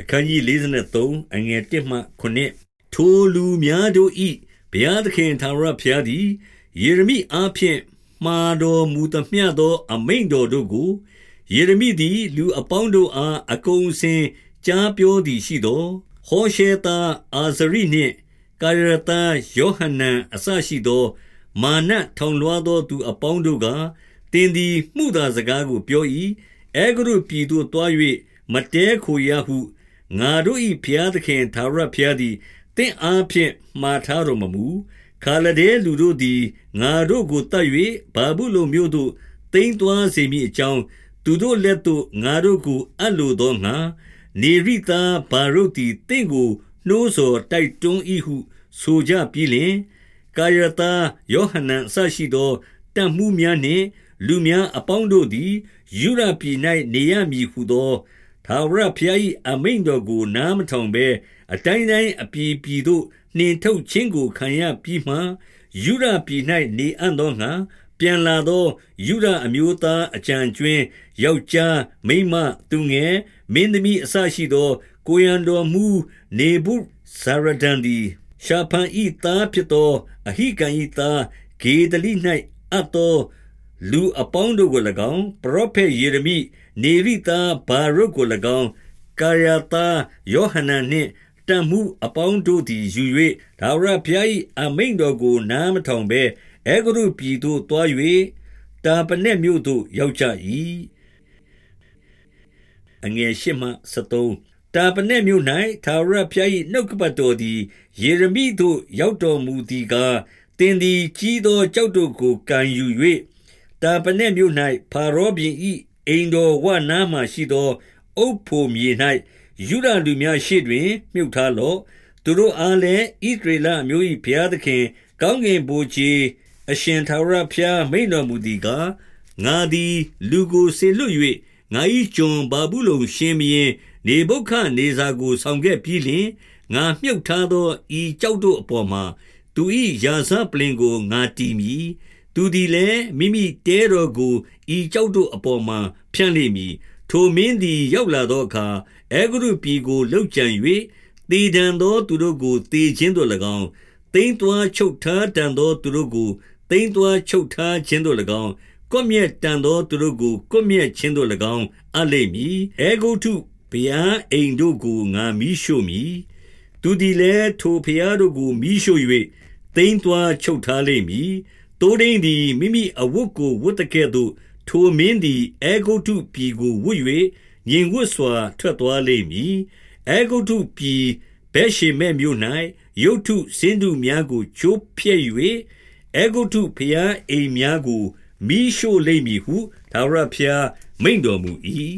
အခန်းကြီး53အငယ်1မှ9ထိုလူများတို့၏ဘုရားသခင်သာရဘုရားသည်ယေရမိအားဖြင့်မှားတော်မူသမျှသော အမိန့်တော်တို့ကိုယေရမိသည် လူအပေါင်းတို့အားအကုန်စင်ကြားပြောသည်ရှိသောဟောရှေတာအာဇရိနှင့်ကာရတာယောဟနန်အစရှိသော မာနထောင်လွှားသောသူအပေါင်းတို့ကတင်းသည်မှုသာစကားကိုပြော၏အဲဂရုပြည်သို့တွား၍မတဲခိုရဟု ငါတို့၏ဘုရားသခင်သာရဘုရားသည်တင့်အားဖြင့်မှားထားတော်မမူခါလဒဲလူတို့သည်ငါတို့ကိုတတ်၍ဘာဘူးလုံမျိုးတို့တိမ့်သွားစေမည်အကြောင်းသူတို့လက်သို့ငါတို့ကိုအပ်လိုသောငါနေရိတာဘာရုတ်သည်တင့်ကိုနှိုးဆော်တိုက်တွန်း၏ဟုဆိုကြပြီးလျှင်ကာယတာယောဟနန်အစရှိသောတန်မှုများနှင့် လူများအပေါင်းတို့သည်ယူရပြည်၌နေရမည်ဟုသော သာဝရဘုရား၏အမိန့်တော်ကို နားမထောင်ဘဲအတိုင်းတိုင်းအပြည်ပြည်သို့နှင်ထုတ်ခြင်းကိုခံရပြီးမှယူရပြည်၌နေအံ့သောငါပြန်လာသောယူရအမျိုးသားအကြံကျွင်းယောက်ျားမိန်းမသူငယ်မင်းသမီးအစရှိသော ကိုရန်တော်မူနေဘူးဇာရဒန်ဒီရှာဖန်ဤသားဖြစ်သော အဟိကံဤသားဂေဒလိ၌အပ်သော လူအပေါင်းတို့ကို၎င်းပရောဖက်ယေရမိနေရိသားဘာရုတ်ကို၎င်းကာယတာယောဟနန်နှင့်တန်မှုအပေါင်းတို့သည်ယူ၍ဒါဝရဘုရား၏အမိန်တော်ကိုနားမထောင်ဘဲအေဂရုပြည်သို့တွား၍တာပနက်မြို့သို့ရောက်ကြ၏အငယ်ရှိမှ73တာပနက်မြို့၌သာဝရဘုရား၏နှုတ်ကပတ်တော်သည်ယေရမိသို့ရောက်တော်မူသည်ကားတင်သည်ကြီးသောကြောက်တို့ကိုကန်ယူ၍ တာပနက်မြို့၌ဖာရောဘင်၏အိမ်တော်ဝနားမှရှိသော အုပ်ဖို့မြေ၌ယူဒလူများရှေ့တွင် မြုပ်ထားလော့သူတို့အားလည်းဣသရေလအမျိုး၏ဘုရားသခင် ကောင်းကင်ဘုရားအရှင်သာရဘုရားမိန်တော်မူသည်ကားငါသည်လူကိုဆေလွတ်၍ငါ၏ကျွန်ဘာဘူးလုံရှင်မင်းနေဘုခနေစာကိုဆောင်ခဲ့ပြီးလျှင်ငါမြုပ်ထားသောဤကြောက်တို့အပေါ်မှာသူ၏ရာဇပလင်ကိုငါတီးမိ သူသည်လည်းမိမိတဲတော်ကိုဤကြောက်တို့အပေါ်မှာဖြန့်လိမ့်မည်ထိုမင်းသည်ရောက်လာသောအခါအဲဂရုပြည်ကိုလှုပ်ကြံ၍တည်တံသောသူတို့ကိုတည်ခြင်းတို့၎င်းတိမ့်သွာချုပ်ထားတံသောသူတို့ကိုတိမ့်သွာချုပ်ထားခြင်းတို့၎င်းကွမျက်တန်သောသူတို့ကိုကွမျက်ခြင်းတို့၎င်းအလိမ့်မည်အေဂုတုဘုရားအိမ်တို့ကိုငါမိရှို့မည်သူသည်လည်းထိုဘုရားတို့ကိုမိရှို့၍တိမ့်သွာချုပ်ထားလိမ့်မည် တိုးဒိန်သည်မိမိအဝတ်ကိုဝတ်တကဲ့သို့ ထိုမင်းသည်အေဂုတုပြည်ကိုဝတ်၍ငင်ဝတ်စွာ ထွက်သွားလိမ့်မည်အေဂုတုပြည်ဘဲရှိမဲမြို့၌ယုတ်ထုစင်းသူများကိုချိုးဖျက်၍အေဂုတုဖျားအိမ်များကိုမိရှို့လိမ့်မည်ဟုသာရဖျားမိန်တော်မူ၏